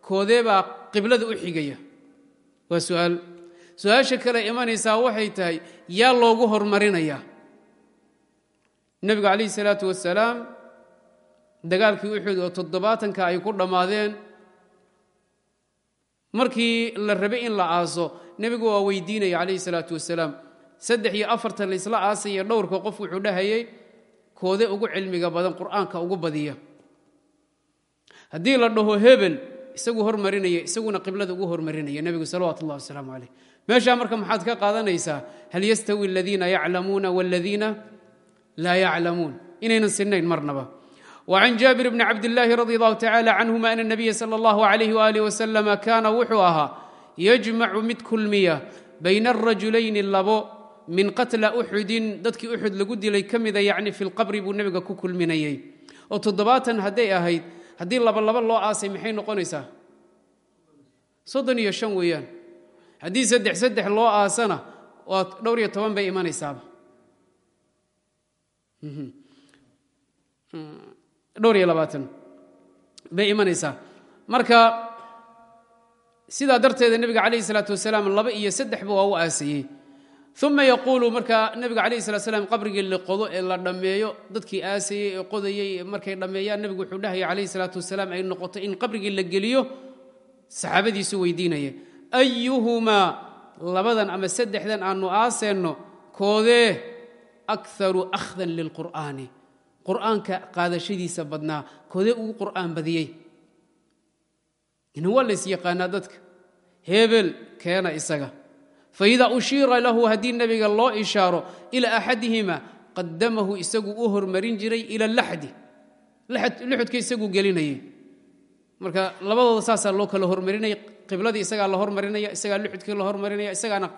koodee baa qiblada u xigaya? Waa su'aal. Su'aasha kale imanaysaa waxay tahay yaa loogu hormarinayaa nebigu calayhi salaatu wasalaam dagaalkii uxud oo toddobaatanka ay ku dhammaadeen markii la rabay in la aaso nebigu waa weydiinaya calayhi salaatu wasalaam saddex iyo afartan laysla aasaya dhowrka qof wuxuu dhahayay koode ugu cilmiga badan qur'aanka ugu badiya. Haddii la dhaho hebel isagu hormarinaya isaguna qiblada ugu hormarinaya nebigu salawat اllah wasalaamu calayh. Meeshaa marka maxaad ka qaadanaysaa hal yastawi aladiina yaclamuuna wاladiina laa yaclamuun inaynan sinnayn marnaba وعن جابر بن عبد الله رضي الله تعالى عنهما أن النبي صلى الله عليه وآله وسلم كان وxuu يجمع mid kulmiya بين الرaجuلayn labo min qatla أxudin dadkii uxud lagu dilay ka mida yacni fi lqabri buu nebiga ku kulminayey oo toddobaatan hadday ahayd haddii laba laba loo aasay maxay noqonaysaa soddon iyo shan weeyaan haddii saddex saddex loo aasana waa dhowr iyo toban bay imanaysaaba dhowr iyo labaatan. Bay imanaysaa. Marka sidaa darteeda nebiga calayhi salaatu wasalaam laba iyo saddexba waa u aasayey. Uma yaquulu markaa nebiga calayhi salat slam qabrigii la qodo ee la dhammeeyo dadkii aasayey ee qodayey markay dhammeeyaan nebigu wuxuu dhahaya calayhi salaatu wasalaam ay noqoto in qabrigii la geliyo. Saxaabadiisu weydiinaya ayuhumaa labadan ama saddexdan aanu aaseenno koodee akaru akhdan lilqur'aani qur'aanka qaadashadiisa badnaa koodee ugu qur'aan badiyey waa lays yaqaanaa dadka hebel keena isaga faida ushiira lahu haddii nebiga loo ishaaro ila axadihima qadamahu isagu u hormarin jiray ila laxdi luxudka isaguu gelinayay marka labadooda saasaa loo kala hormarinaya qibladii isagaa la hormarinaya isagaa luxudkii la hormarinaya isagaana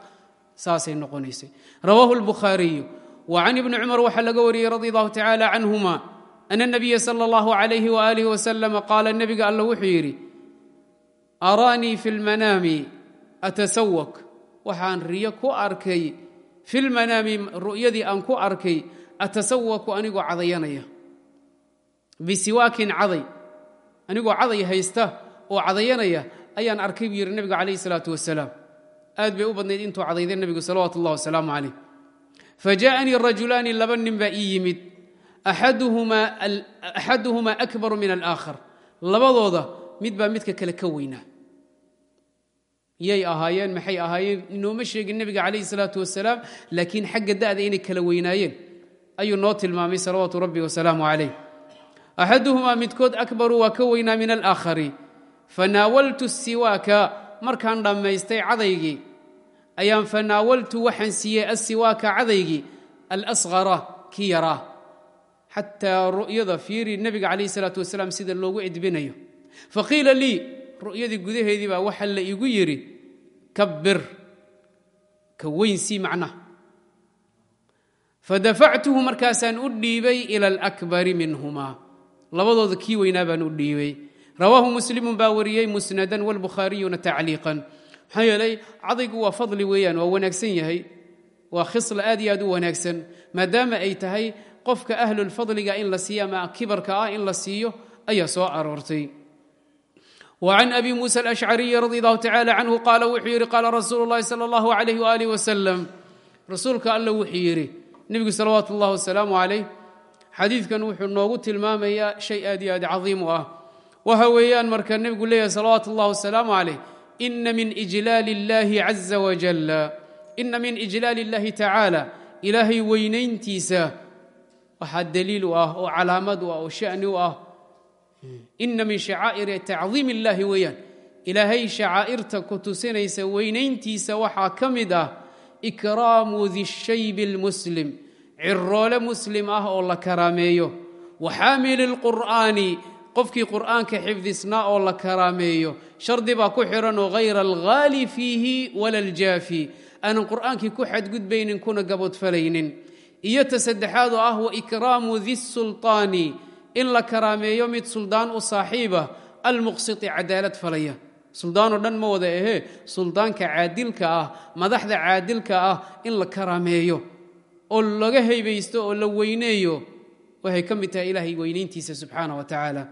saasay noqonaysay rawaahu lbukhaariyu wa can ibni cumar waxaa laga wariyey radi allahu tacaala canhuma ana nabiya sala allahu alayhi waaalih wasalam qaala nebiga alla wuxuu yidhi araanii fi lmanaami atasawak waxaan riyo ku arkay fi lmanaami ru'yadii aan ku arkay atasawaku anigoo cadayanaya bisiwaakin caday anigoo caday haysta oo cadayanaya ayaan arkay buu yidhi nebiga calayh isalaatu wasalaam aad bay u badnayd intuu cadayday nebigu salawaatu ullah wasalaamu calayh fajaءanii rajulaani laba nin baa ii yimid. axaduhumaa akbaru min alaakhar labadooda mid baa midka kale ka weynaa yay ahaayeen maxay ahaayeen inooma sheegin nebiga calayh salaatu wasalaam laakiin xagga da'da inay kala weynaayeen ayuu noo tilmaamay salawaatu rabbi wasalaamu calayh axaduhumaa midkood akbaru waa ka weynaa min alaakhari fanaawaltu siwaaka markaan dhammaystay cadaygii ayaan fanaawaltu waxaan siiyey asiwaaka cadaygii alasqara kii yaraa xataa ru'yada fiiri nebiga calayh salaatu wasalaam sida loogu edbinayo. Faqiila lii ru'yadii gudaheedii baa waxaa la igu yidhi kabir ka weynsii macnaha fadafactuhu markaasaan u dhiibay ila alakbari minhumaa labadooda kii weynaa baan u dhiibay. Rawaahu muslimun baa wariyey musnadan wlbukhaariyuna tacliiqan maxaa yeelay cadaygu waa fadli weeyaan waa wanaagsan yahay waa khisla aad iyo aad u wanaagsan maadaama ay tahay qofka ahlulfadliga in la siiyo ama kibarka ah in la siiyo ayaa soo aroortay وعن أbي موسى الأشعري رضي الله تعالى عنه قال wuxuu yihi qاla رasuul الlahi slى الله عليه وآله وسلم rasuulka all wuxuu yidhi nebigu salawaaت الlah وaسلaaم عaليه xadiidkan wuxuu noogu tilmaamayaa shay aad iyo aad cadiim u ah waxa weeyaan marka nebigu leeyahay salawaaت الlah وaسلaaم عaليه إna min إجlaal الlahi عaزa وaجل ina min إجlaal الlahi tacaalى ilaahay weynayntiisa waxaa daliil u ah oo calaamad u ah oo shأni u ah ina min shacaa'iri tacdiim illaahi weeyaan ilaahay shacaa'irta ku tusinaysa weynayntiisa waxaa ka mid ah ikraamu dishaybi اlmuslim ciroole muslim ah oo la karaameeyo waxaamili اlqur'aani qofkii qur'aanka xifdisnaa oo la karaameeyo shardi baa ku xihanoo hayra alghaali fiihi wala aljaafi. Aanan qur'aankii ku xadgudbaynin kuna gabodfalaynin. Iyo ta saddexaad oo ah waikraamu di sulطaani in la karaameeyo mid suldaan u saaxiiba almuqsiti cadaalad falaya. Suldaanoo dhan ma wada ahee suldaanka caadilka ah madaxda caadilka ah in la karaameeyo. Oo laga haybaysto oo la weyneeyo waxay ka mid tahay ilaahay weynayntiisa subxaana wa tacaala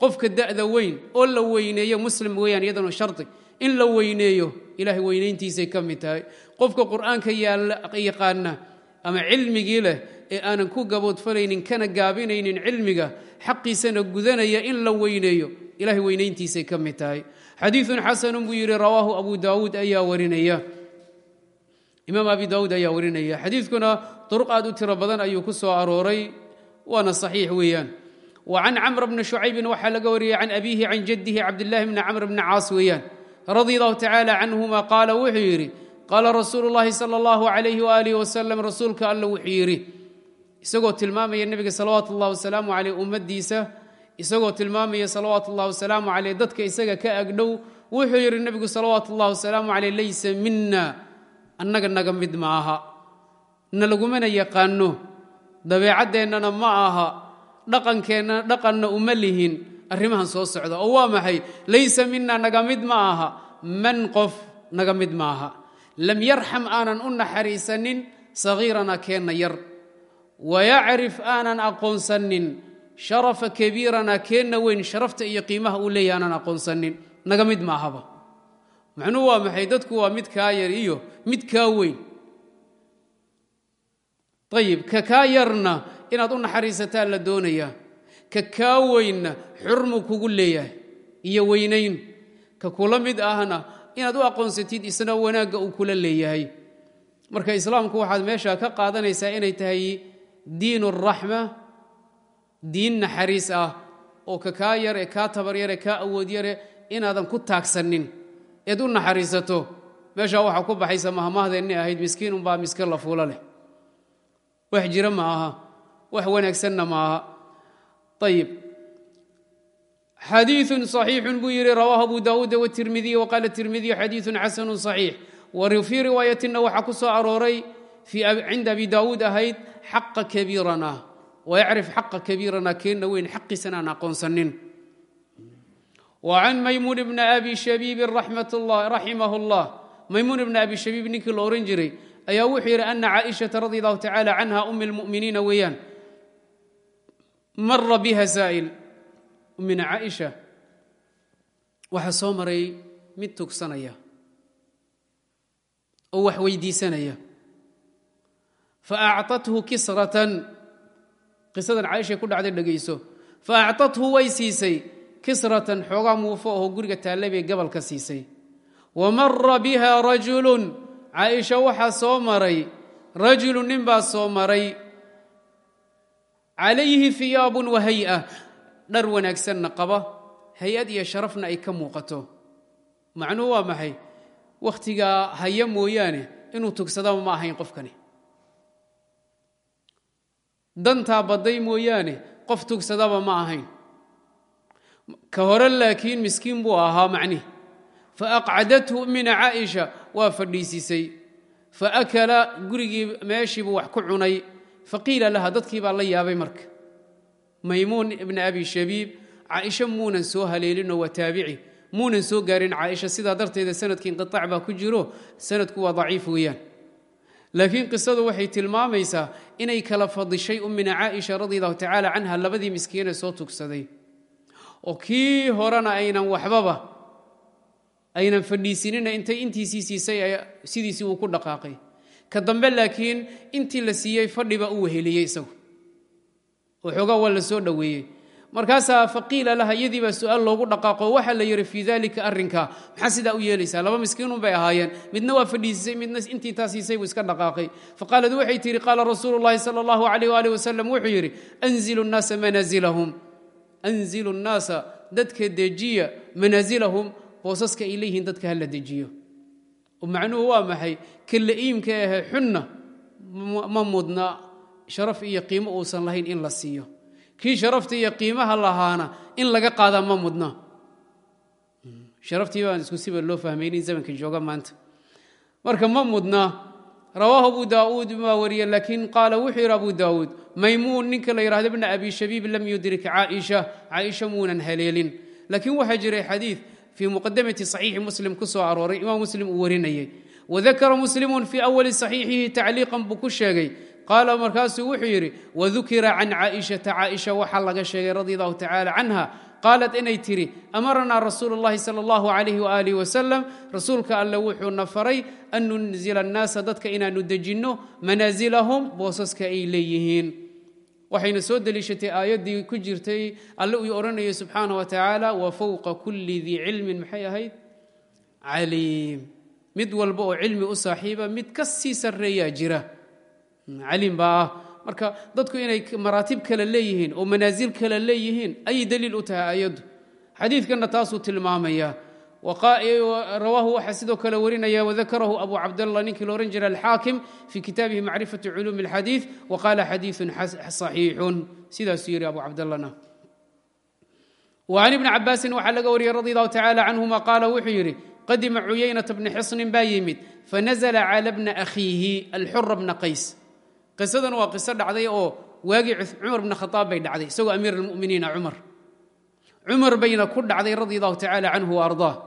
qofka da'da weyn oo la weyneeyo muslim weeyaan iyadana shardi. In la weyneeyo ilahay weynayntiisay ka mid tahay. Qofka qur'aanka yaqaana ama cilmigii leh ee aanan ku gaboodfalaynin kana gaabinaynin cilmiga xaqiisana gudanaya in la weyneeyo ilahay weynayntiisay ka mid tahay. Xadiiun xasanun buu yidhi rawaahu abu daawuud ayaa warinaya. Imaam abi daawuud ayaa warinaya. Xadiidkuna duruq aad u tiro badan ayuu ku soo arooray waana saxiix weeyaan can camr bni shucaybin waxaa laga wariyey can abiihi can jaddihi cabdillahi bni camr bni caas weeyaan. Radia allahu tacaala canhuma qaala wuxuu yidhi qaala rasuulu llaahi sala allahu alayhi waaalih wasalam rasuulka alla wuxuu yidhi isagoo tilmaamaya nebiga salawaatu ullahi wasalaamu caleyh ummaddiisa isagoo tilmaamaya salawaatu ullahi wasalaamu caleyh dadka isaga ka agdhow wuxuu yidhi nebigu salawaatu ullahi wasalaamu caleyh leysa mina annaga naga mid ma aha. Na lagumana dhaqankeennana dhaqanna uma lihin. Arrimahan soo socda. Oo waa maxay? Laysa mina naga mid ma aha. Man qof naga mid ma aha. Lam yarxam aanan u naxariisanin sagiirana keenna yar. Wayacrif aanan aqoonsanin sharafa kabiirana keenna weyn sharafta iyo qiimaha uu leeyahy aanan aqoonsanin. Naga mid ma macnuhu waa maxay? Dadku waa mid kaa yar iyo mid kaa weyn. Ayib ka kaa yarna inaad u naxariisataa la doonayaa ka kaa weynna xurmu kugu leeyahay. Iyo weynayn ka kula mid ahna inaad u aqoonsatid isna wanaagga uu kula leeyahay. Marka islaamku waxaad meesha ka qaadanaysaa inay tahay diin raxma diin naxariis ah oo ka kaa yar ee kaa tabar yare kaa awood yare inaadan ku taagsanin eed u naxariisato meeshaa waxaa ku baxaysa mahmahdeennay ahayd miskiin unbaa miskiin la fuulo leh. Wax jira ma aha wax wanaagsanna ma aha ayib xadiiثu صaxiixu buu yihi rawaahu abu dawuud wالtirmidiy waqaala tirmidiy xadiiثu xasanu صaxiix wfii riwaayatina waxaa ku soo arooray cinda abi daawuud ahayd xaqa kabiirana wayacrif xaqa kabiirana keenna weyn xaqiisana aan aqoonsanin وcan maymuun bni abi shabiibi raximah اllah maymuun bni abi shabiib ninkii la ohan jiray ayaa wuxuu yidhi ana caaئiشhaةa radi allahu tacala canha um اlmu'miniina weeyaan mara biha saa'il min caaisha waxaa soo maray mid tugsanaya oo wax weydiisanaya. Faacطathu kisratan. Qisadan caaishay ku dhacday dhegayso faacطathu way siisay. Kisratan xoogaa muufo aho guriga taalla bay gabalka siisay. Wa mara biha rajulu caaisha waxaa soo maray. Rajulu nin baa soo maray calayhi hiyaabun wa hay'a dhar wanaagsanna qaba hay'ad iyo sharafna ay ka muuqato macnuhu waa maxay wakhtigaa haya mooyaane inuu tugsadaba ma ahayn qofkani dantaa badday mooyaane qof tugsadaba ma ahayn ka hore laakiin miskiin buu ahaa macnih faaqcadathu mina caaisha waa fadhiisisay faakala gurigii meeshiibuu wax ku cunay faqiila laha dadkii baa la yaabay marka. Maymuun ibna abi shabiib caaisha muunan soo haleelinoo waa taabici. Muunan soo gaarin caaisha sidaa darteeda sannadkii inqiaac baa ku jiro sanadku waa daciif weeyaan. Laakiin qisadu waxay tilmaamaysaa inay kala fadishay ummina caaisha radi allahu tacaala canha labadii miskiine soo tugsaday. Oo kii horena aynan waxbaba aynan fadhiisinina intay intiisii siisay sidiisii uu ku dhaqaaqay ka dambe laakiin intii la siiyey fadhiba u weheliyey isagu. Oo waa la soo dhoweeyey. Markaasaa faqiila laha iyadii su'aal loogu dhaqaaqo waxaa la yidhi fii dalika arrinka. Maxaa sidaa u yeelaysaa? Laba miskiinun bay ahaayeen. Midna waa fadhiisisay midna intii taa siisay buu iska dhaqaaqay. Faqaalad waxay tihi qaala rasuulu llahi sala allahu alayh waalih wasalam wuxuu yidhi anzilu nnaasa manaasilahum anzilu nnaasa dadka dejiya manaasilahum boosaska ay leeyihiin dadka hala dejiyo macnuhu waa maxay? Kalla iimka ahe xunna ma mudna sharaf iyo qiimo uusan lahayn in la siiyo. Kii sharafta iyo qiimaha lahaana in laga qaadaa ma mudna. Sharaftii baan isku siba loo fahmaynin zamanka jooga maanta. Marka ma mudna rawaahu abu daauud baa wariye laakiin qaala wuxuu yidhi abu daauud maymuun ninka la yidhahdo bna abi shabiib lam yudrik caaisha caaisha muunan haleelin. Laakiin waxaa jiray xadiid fii muqadamati saxiixi muslim ku soo arooray imaam muslim uu warinayay wadakara muslimun fii awali saxiixihi tacliiqan buu ku sheegay qaala markaasuu wuxuu yidhi wadukira can caaishata caaisha waxaa laga sheegay radi allahu tacala canha qaalat inay tidhi amaranaa rasuulu اllahi sala allahu alayh waaalih wasalam rasuulka alle wuxuuna faray an nunzila annaasa dadka inaanu dejinno manaasilahum boosaska ay leeyihiin waxayna soo deliishatay aayaddii ku jirtay alle uu odhanayay subxaana wa tacaala wa fowqa kulli dii cilmin maxay ahayd? Caliim. Mid walba oo cilmi u saaxiiba mid ka sii sarreeyaa jira. Caliim baa ah. Marka dadku inay maraatib kale leeyihiin oo manaasil kale leeyihiin ayay daliil u tahay aayaddu. Xadiidkanna taasuu tilmaamaya rawaahu waxaa sidoo kale warinaya wadakarahu abu cabdallah ninkii la ohan jira alxaakim fii kitaabihi macrifati culuumi اlxadiid waqaala xadiiثun صaxiixun sidaasuu yidhi abu cabdallahna وcan ibni cabaasin waxaa laga wariyey radi allahu tacala canhuma qaala wuxuu yidhi qadima cuyaynata bni xisnin baa yimid fanazla cala bna akhiihi alxura bna qays qisadan waa qiso dhacday oo waagii cumar bna khaaab bay dhacday isagoo amiir almuminiina cumar cumar bayna ku dhacday radi allahu tacala canhu wa ardaa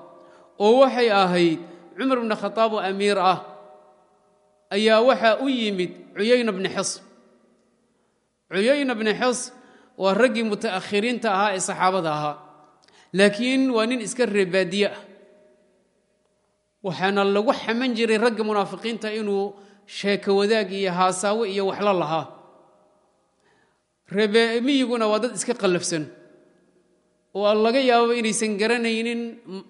oo waxay ahayd cumar bna khaaab oo amiir ah ayaa waxaa u yimid cuyayna bni xis cuyayna bni xis waa raggii muta'akhiriinta ahaa ee saxaabada ahaa laakiin waa nin iska reebaadiye ah. Waxaana lagu xaman jiray ragga munaafiqiinta inuu sheeko wadaag iyo haasaawo iyo waxla lahaa. Reebemiyiguna waa dad iska qallafsan oo laga yaabo inaysan garanaynin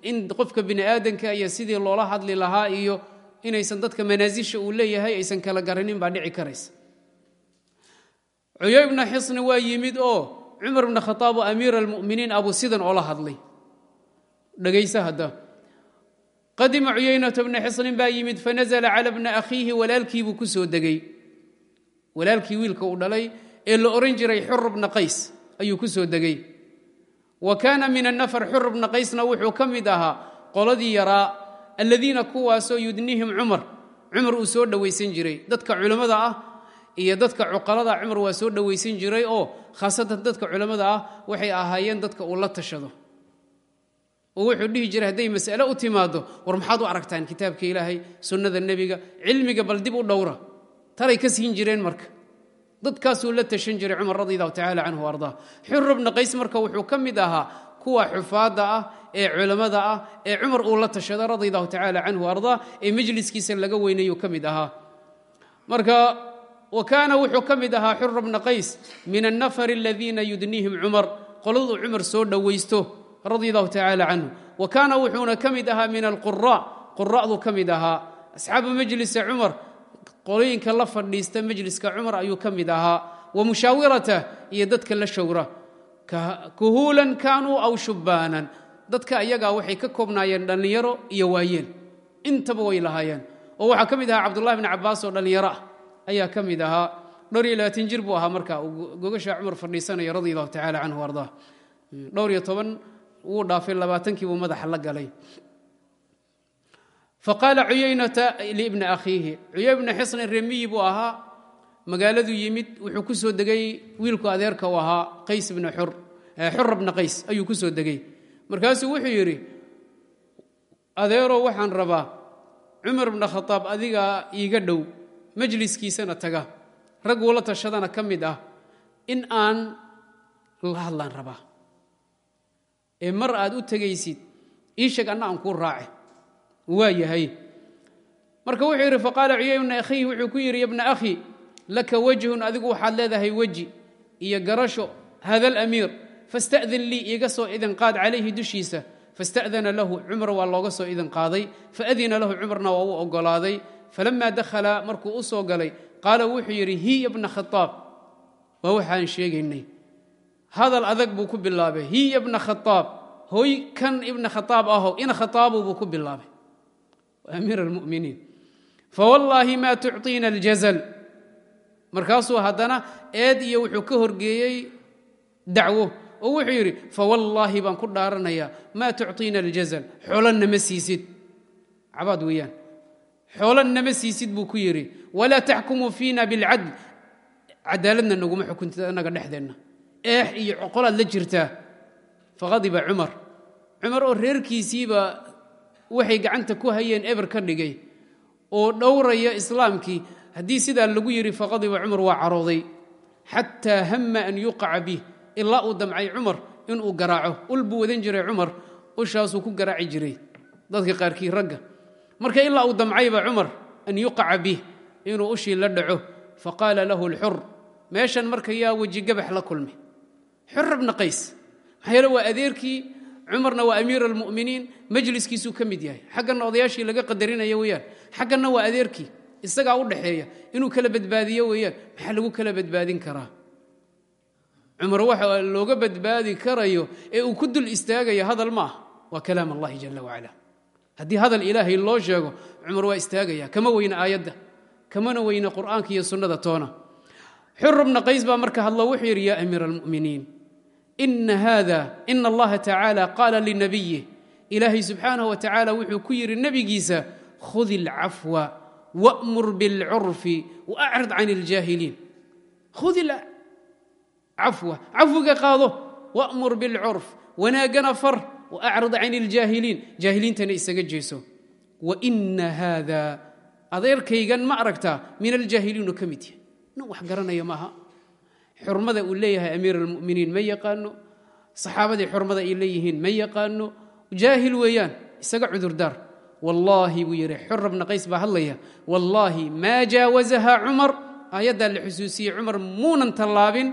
in qofka bini aadanka iyo sidii loola hadli lahaa iyo inaysan dadka manaasisha uu leeyahay aysan kala garanin baa dhici karaysa. Cuyo ibna xisni waa yimid oo cumar ibna khataab oo amiir almuminiin abu sidan oola hadlay. Dhegaysa hadda. Qadima cuyaynata bna xisnin baa yimid fanazla cala bna akhiihi walaalkiibuu ku soo degay. Walaalkii wiilka uu dhalay ee la oran jiray xur bna qays ayuu ku soo degay wa kaana min annafar xur bna qaysna wuxuu ka mid ahaa qoladii yaraa aladiina kuwaasoo yudnihim cumar. Cumar uu soo dhowaysan jiray. Dadka culammada ah iyo dadka cuqalada cumar waa soo dhowaysan jiray oo khaasatan dadka culammada ah waxay ahaayeen dadka uu la tashado. Oo wuxuu dhihi jiray hadday mas'ale u timaado war maxaad u aragtaan kitaabka ilaahay sunnada nebiga cilmiga bal dib u dhowra. Talay ka siin jireen marka dadkaasuu la tashan jiray cumar radi allahu tacala canhu ardaa xur bna qays marka wuxuu ka mid ahaa kuwa xufaadda ah ee culammada ah ee cumar uu la tashada radi allahu tacala canhu ardaa ee majliskiisa laga weynayuu ka mid ahaa. Marka wa kaana wuxuu ka mid ahaa xura bna qays min annafari aladiina yudniihim cumar qoladuu cumar soo dhowaysto radi allahu tacala canhu wa kaana wuxuuna ka mid ahaa min alqura qura'duu ka mid ahaa. Asxaabu majlisa cumar qolooyinka la fadhiista majliska cumar ayuu ka mid ahaa wa mushaawiratah iyo dadka la showra. Kuhuulan kaanuu aw shubbaanan. Dadka ayagaa waxay ka koobnaayeen dhallinyaro iyo waayeel intaba way lahaayeen. Oo waxaa ka mid ahaa cabdullahi bni cabbaas oo dhallinyaro ah ayaa ka mid ahaa. Dhowr iyo labaatan jir buu ahaa marka uu gogasha cumar fadhiisanaya radi allahu tacala canhu ardaa. Dhowr iyo toban wuu dhaafay labaatankiibuu madaxa la galay faqaala cuyaynata libni akhiihi cuyay bna xisnin remiyi buu ahaa. Magaaladuu yimid wuxuu ku soo degay wiilku adeerka u ahaa qays bna xur xura bna qays ayuu ku soo degay. Markaasuu wuxuu yidhi adeerow waxaan rabaa cumar bna khataab adigaa iiga dhow majliskiisana taga. Ragguu la tashadana ka mid ah. In aan la hadlaan rabaa. Ee mar aad u tegaysid ii sheeg anna aan kuu raace waa yahay. Marka wuxuu yidhi faqaala cuyay bna akhiihi wuxuu ku yidhi yabna akhi laka wajhun adigu waxaad leedahay weji iyo garasho hada alamiir fasta'din lii iiga soo idin qaad calayhi dushiisa fasta'dana lahu cumar waa looga soo idin qaaday faadina lahu cumarna waa u oggolaaday falama dakhala markuu u soo galay qaala wuxuu yidhi hiya bna khaaab waa waxaan sheegaynay hadal adag buu ku bilaabay hiya bna khaaab hoy kan ibna khaaab aho ina khaaabu buu ku bilaabay amiir almuminiin fawallaahi ma tucطiina aljazal. Markaasuu haddana eed iyo wuxuu ka horgeeyey dacwo. Oo wuxuu yidhi fawallaahi baan ku dhaaranayaa maa tucطiina aljazal. Xoolo nama siisid. Cabaad weeyaan. Xoolo nama siisid buu ku yidhi walaa taxkumuu fiina bilcadl. Cadaaladna naguma xukuntid annaga dhexdeenna. Eex iyo coqolaad la jirtaa. Faqadiba cumar. Cumar oo reerkiisiiba waxay gacanta ku hayeen eber ka dhigay oo dhowraya islaamkii. Haddii sidaa lagu yidhi faqadiba cumar waa carooday. Xataa hama an yuqaca bih ilaa uu damcay cumar inuu garaaco. Ul buu wadan jiray cumar. Ushaasuu ku garaaci jiray. Dadka qaarkii ragga marka ilaa uu damcayba cumar an yuqaca bih inuu ushii la dhaco. Faqaala lahu lxur meeshan marka yaa weji gabax la kulmay xur bna qays maxaa yeele waa adeerkii cumarna waa amiir almuminiin majliskiisuu ka mid yahay. Xagganna odayaashii laga qadarinaya weyaan xagganna waa adeerkii. Isagaa u dhaxeeya. Inuu kala badbaadiyo weeyaan. Maxaa lagu kala badbaadin karaa? Cumar waxa looga badbaadi karayo ee uu ku dul istaagaya hadal ma ah. Waa kalaam allahi jala wacala haddii hadal ilaahay loo sheego cumar waa istaagaya. Kama weyna aayadda. Kamana weyna qur'aanka iyo sunnada toona. Xur bna qays baa marka hadlo wuxuu yidhi ya amiir almuminiin ina hada ina allaha tacaala qaala linabiyih ilaahay subxaanah wa tacaala wuxuu ku yidhi nebigiisa khudi alcafwa wamur bilcurfi waacrid can iljaahiliin khudi cafwa cafwiga qaado wamur bilcurf wanaaggana far waacrid can iljaahiliin jaahiliintana isaga jeeso waina haada adeerkaygan ma aragtaa min aljaahiliinu ka mid yahay nin xurmada uu leeyahay amiir almuminiin ma yaqaano? Saxaabadii xurmada ay leeyihiin ma yaqaano? Jaahil weeyaan isaga cudurdaar. Wallaahi buu yidhi xura bna qays baa hadlaya. Wallaahi maa jaawazaha cumar? Aayaddaa la xusuusiyey cumar muunan tallaabin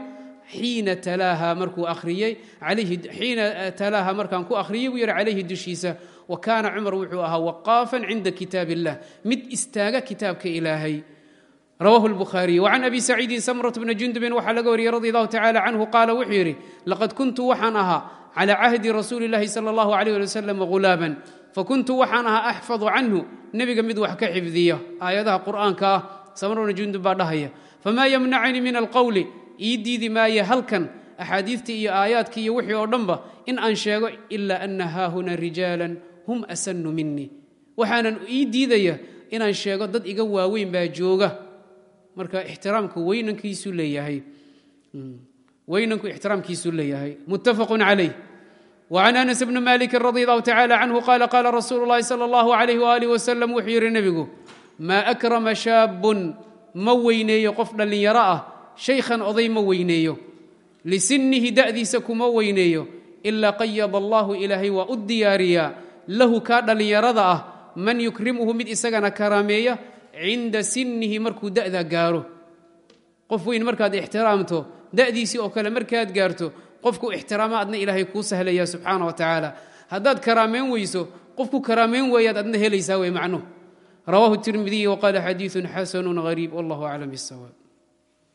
xiina talaaha markuu ariyey xiina talaaha markaan ku akhriyey buu yihi calayhi dushiisa. Wa kaana cumar wuxuu ahaa waqaafan cinda kitaab illah mid istaaga kitaabka ilaahay rawahu lbukhaariy wcan abi saciidin samrat bni jundubin waxaa laga wariyey radi allahu tacala canhu qaala wuxuu yidhi laqad kuntu waxaan ahaa cala cahdi rasuuli اllahi sala allahu alayh ali wasalam ghulaaban fakuntu waxaan ahaa axfadu canhu. Nebiga mid wax ka xifdiya aayadaha qur'aanka ah samr bni jundub baa dhahaya famaa yamnacanii min alqowli ii diidi maaye halkan axaadiidtii iyo aayaadkii iyo wixii oo dhanba in aan sheego ila ana haahuna rijaalan hum asanu marka ixtiraamku weynankiisu leeyahay weynanku ixtiraamkiisuu leeyahay muttafaqu calayh وعn أنس بن mالك رضي الله تعالى عنه قال قال رsuل اللhi صلى الله عليه وآله وسلم wuxuu yihi nebigu ma أkrma شhاab ma weyneeyo qof dhallinyaro ah shaykhan oday ma weyneeyo lisinihi da'diisa kuma weyneeyo ilaa qayad allahu ilaahay waa u diyaariyaa lahu kaa dhallinyarada ah man yukrimuhu mid isagana karaameeya cinda sinnihi markuu da'da gaaro. Qof weyn markaad ixtiraamto da'diisii oo kale markaad gaarto qofku ixtiraama adna ilaahay kuu sahlaya subxaana wa tacaala. Haddaad karaamayn weyso qofku karaamayn waayaad adna helaysaa wey macnuhu rawaahu tirmidiy waqaala xadiiun xasanu hariib wallahu aclam bisawaab